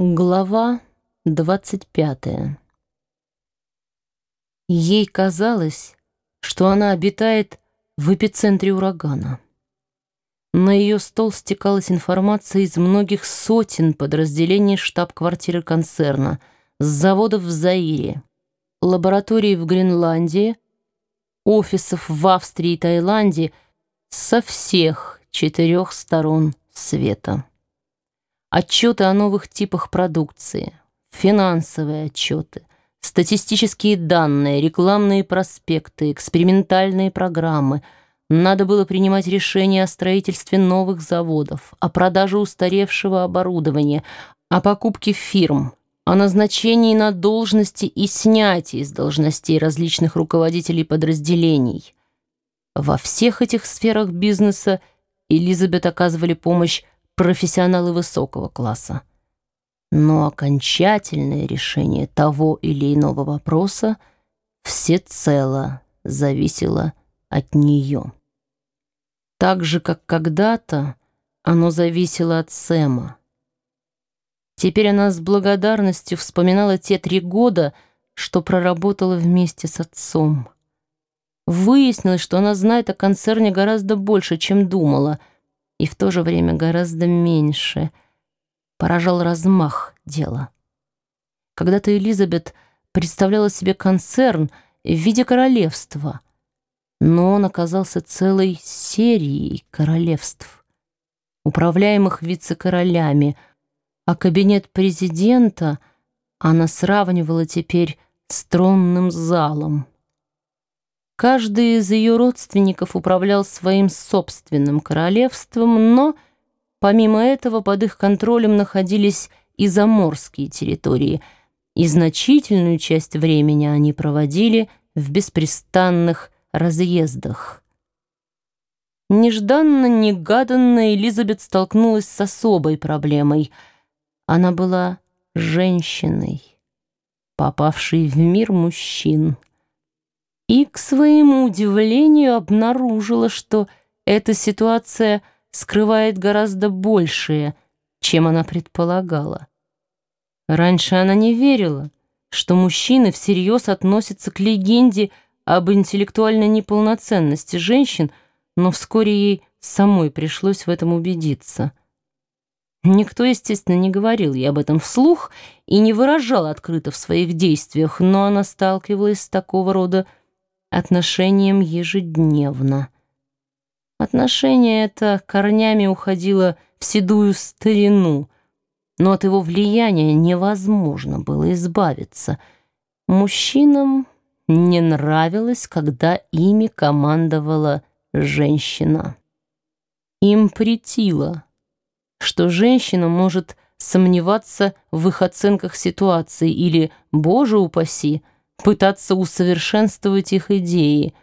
Глава 25 Ей казалось, что она обитает в эпицентре урагана. На ее стол стекалась информация из многих сотен подразделений штаб-квартиры концерна, с заводов в Заире, лабораторий в Гренландии, офисов в Австрии и Таиланде со всех четырех сторон света. Отчеты о новых типах продукции, финансовые отчеты, статистические данные, рекламные проспекты, экспериментальные программы. Надо было принимать решения о строительстве новых заводов, о продаже устаревшего оборудования, о покупке фирм, о назначении на должности и снятии с должностей различных руководителей подразделений. Во всех этих сферах бизнеса Элизабет оказывали помощь профессионалы высокого класса. Но окончательное решение того или иного вопроса всецело зависело от нее. Так же, как когда-то оно зависело от Сэма. Теперь она с благодарностью вспоминала те три года, что проработала вместе с отцом. Выяснилось, что она знает о концерне гораздо больше, чем думала — и в то же время гораздо меньше. Поражал размах дела. Когда-то Элизабет представляла себе концерн в виде королевства, но он оказался целой серией королевств, управляемых вице-королями, а кабинет президента она сравнивала теперь с тронным залом. Каждый из ее родственников управлял своим собственным королевством, но, помимо этого, под их контролем находились и заморские территории, и значительную часть времени они проводили в беспрестанных разъездах. Нежданно-негаданно Элизабет столкнулась с особой проблемой. Она была женщиной, попавшей в мир мужчин и, к своему удивлению, обнаружила, что эта ситуация скрывает гораздо большее, чем она предполагала. Раньше она не верила, что мужчины всерьез относятся к легенде об интеллектуальной неполноценности женщин, но вскоре ей самой пришлось в этом убедиться. Никто, естественно, не говорил ей об этом вслух и не выражал открыто в своих действиях, но она сталкивалась с такого рода отношением ежедневно. Отношение это корнями уходило в седую старину, но от его влияния невозможно было избавиться. Мужчинам не нравилось, когда ими командовала женщина. Им претило, что женщина может сомневаться в их оценках ситуации или, боже упаси, пытаться усовершенствовать их идеи.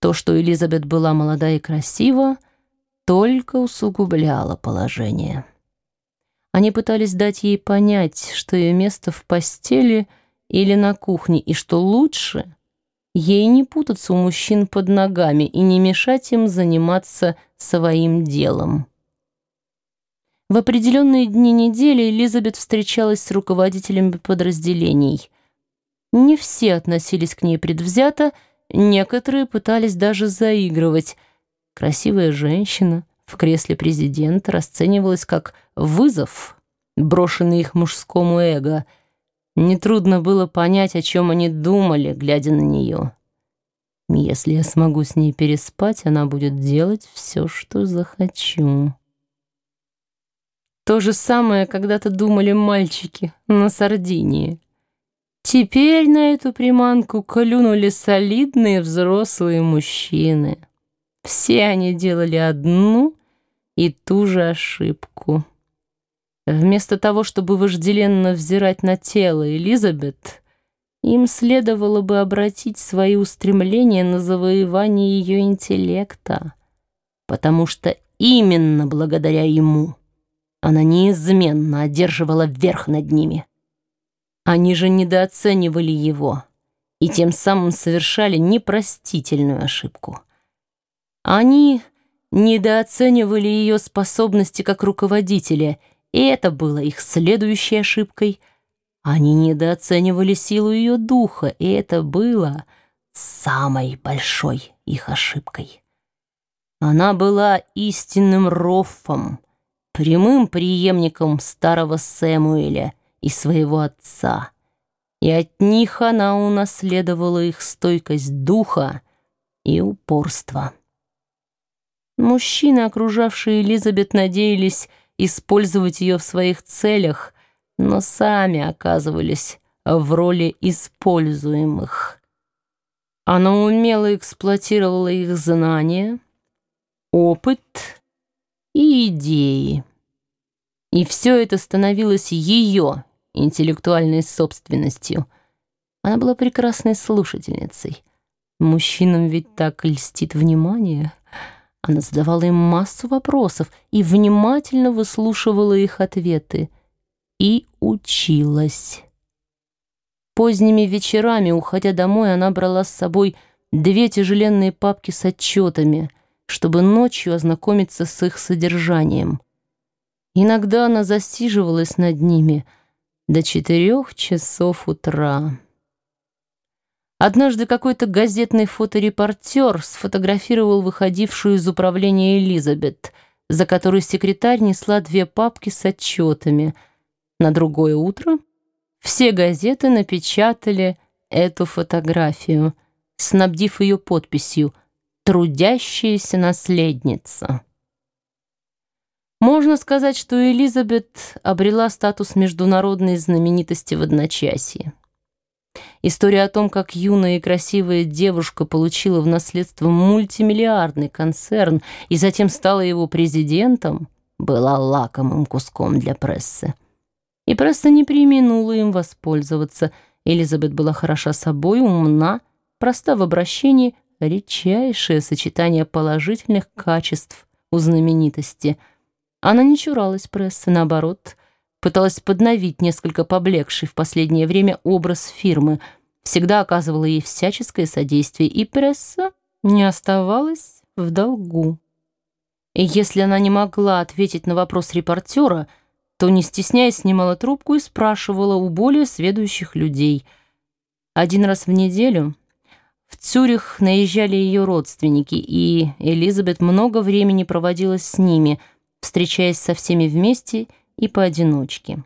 То, что Элизабет была молода и красива, только усугубляло положение. Они пытались дать ей понять, что ее место в постели или на кухне, и что лучше ей не путаться у мужчин под ногами и не мешать им заниматься своим делом. В определенные дни недели Элизабет встречалась с руководителями подразделений. Не все относились к ней предвзято, некоторые пытались даже заигрывать. Красивая женщина в кресле президента расценивалась как вызов, брошенный их мужскому эго. Нетрудно было понять, о чем они думали, глядя на нее. Если я смогу с ней переспать, она будет делать все, что захочу. То же самое когда-то думали мальчики на Сардинии. Теперь на эту приманку клюнули солидные взрослые мужчины. Все они делали одну и ту же ошибку. Вместо того, чтобы вожделенно взирать на тело Элизабет, им следовало бы обратить свои устремления на завоевание ее интеллекта, потому что именно благодаря ему она неизменно одерживала верх над ними. Они же недооценивали его и тем самым совершали непростительную ошибку. Они недооценивали ее способности как руководителя, И это было их следующей ошибкой. Они недооценивали силу ее духа, и это было самой большой их ошибкой. Она была истинным Роффом, прямым преемником старого Сэмуэля и своего отца, и от них она унаследовала их стойкость духа и упорство. Мужчины, окружавшие Элизабет, надеялись использовать ее в своих целях, но сами оказывались в роли используемых. Она умело эксплуатировала их знания, опыт и идеи. И все это становилось ее интеллектуальной собственностью. Она была прекрасной слушательницей. Мужчинам ведь так льстит внимание. Она задавала им массу вопросов и внимательно выслушивала их ответы. И училась. Поздними вечерами, уходя домой, она брала с собой две тяжеленные папки с отчетами, чтобы ночью ознакомиться с их содержанием. Иногда она засиживалась над ними до четырех часов утра. Однажды какой-то газетный фоторепортер сфотографировал выходившую из управления Элизабет, за которой секретарь несла две папки с отчетами. На другое утро все газеты напечатали эту фотографию, снабдив ее подписью «Трудящаяся наследница». Можно сказать, что Элизабет обрела статус международной знаменитости в одночасье. История о том, как юная и красивая девушка получила в наследство мультимиллиардный концерн и затем стала его президентом, была лакомым куском для прессы. И пресса не применула им воспользоваться. Элизабет была хороша собой, умна, проста в обращении, редчайшее сочетание положительных качеств у знаменитости. Она не чуралась прессы, наоборот — пыталась подновить несколько поблекший в последнее время образ фирмы, всегда оказывала ей всяческое содействие, и пресса не оставалась в долгу. И если она не могла ответить на вопрос репортера, то, не стесняясь, снимала трубку и спрашивала у более сведущих людей. Один раз в неделю в Цюрих наезжали ее родственники, и Элизабет много времени проводила с ними, встречаясь со всеми вместе и поодиночке.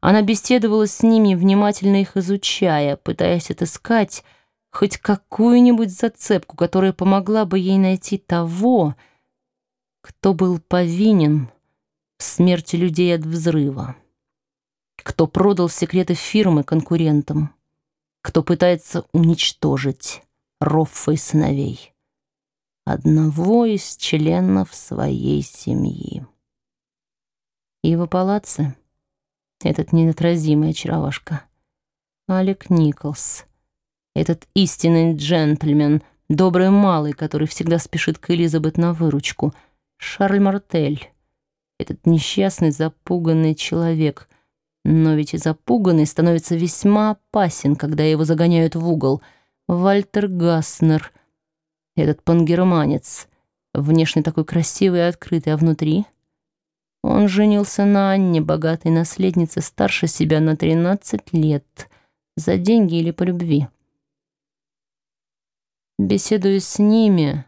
Она беседовала с ними, внимательно их изучая, пытаясь отыскать хоть какую-нибудь зацепку, которая помогла бы ей найти того, кто был повинен в смерти людей от взрыва, кто продал секреты фирмы конкурентам, кто пытается уничтожить Роффа и сыновей, одного из членов своей семьи. Его палаце, этот неотразимый очаровашка, Алек Николс, этот истинный джентльмен, добрый малый, который всегда спешит к Элизабет на выручку, Шарль Мартель, этот несчастный запуганный человек, но ведь и запуганный становится весьма опасен, когда его загоняют в угол, Вальтер Гаснер, этот пангерманец, внешне такой красивый и открытый, а внутри — он женился на Анне, богатой наследнице, старше себя на 13 лет, за деньги или по любви. Беседуя с ними,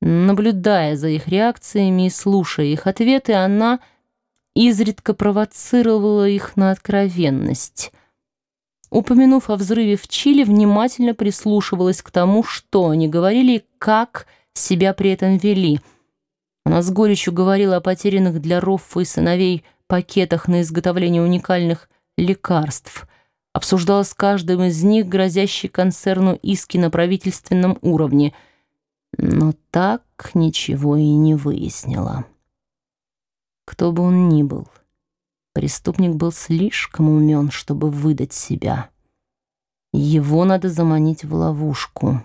наблюдая за их реакциями и слушая их ответы, она изредка провоцировала их на откровенность. Упомянув о взрыве в Чили, внимательно прислушивалась к тому, что они говорили и как себя при этом вели — она с горечью говорила о потерянных для Роффа и сыновей пакетах на изготовление уникальных лекарств, обсуждала с каждым из них грозящий концерну иски на правительственном уровне, но так ничего и не выяснила. Кто бы он ни был, преступник был слишком умен, чтобы выдать себя. Его надо заманить в ловушку.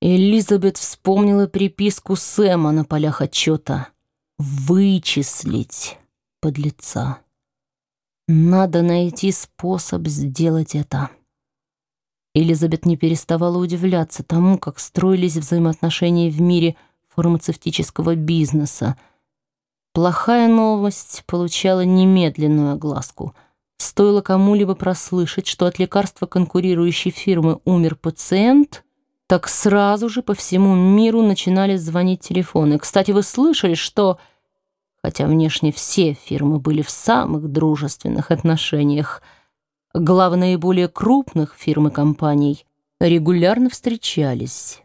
Элизабет вспомнила приписку Сэма на полях отчета. «Вычислить подлеца. Надо найти способ сделать это». Элизабет не переставала удивляться тому, как строились взаимоотношения в мире фармацевтического бизнеса. Плохая новость получала немедленную огласку. Стоило кому-либо прослышать, что от лекарства конкурирующей фирмы умер пациент, так сразу же по всему миру начинали звонить телефоны. Кстати, вы слышали, что, хотя внешне все фирмы были в самых дружественных отношениях, главы наиболее крупных фирм и компаний регулярно встречались.